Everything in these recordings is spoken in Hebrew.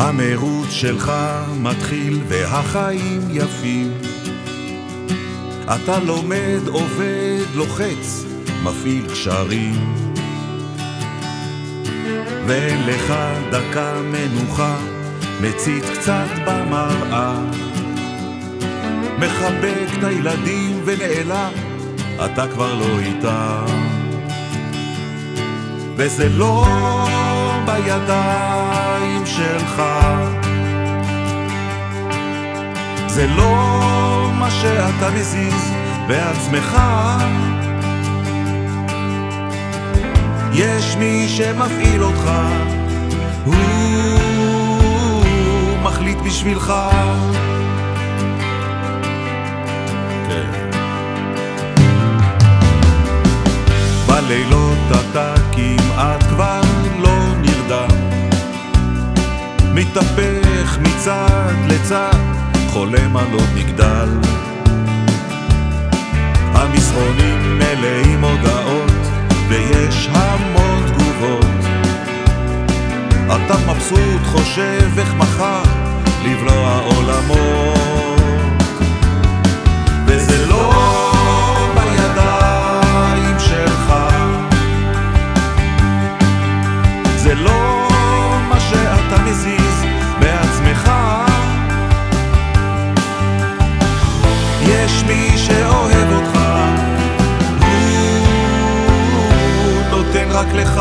המרוץ שלך מתחיל והחיים יפים. אתה לומד, עובד, לוחץ, מפעיל קשרים. ואין לך דקה מנוחה, מצית קצת במראה. מחבק את הילדים ונעלם, אתה כבר לא איתם. וזה לא בידיים שלך. זה לא מה שאתה מזיז בעצמך. יש מי שמפעיל אותך, הוא מחליט בשבילך. כן. בלילות אתה כמעט כבר מתהפך מצד לצד, חולם על עוד מגדל. המסרונים מלאים הודעות, ויש המון תגובות. אתה מבסוט, חושב איך מחר לבלוע עולמות. רק לך.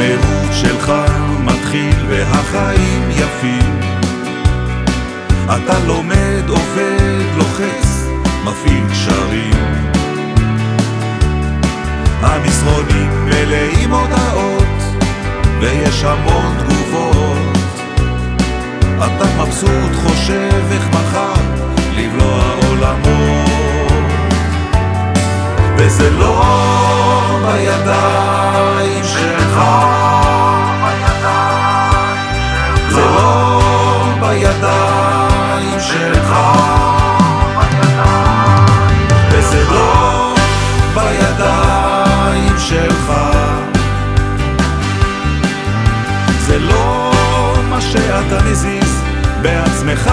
המרוץ שלך מתחיל והחיים יפים. אתה לומד, עובד, לוחץ, מפעיל קשרים. המסרונים מלאים הודעות, ויש המון תגובות. אתה מבסוט, חושב איך מחר זה לא מה שאתה מזיז בעצמך.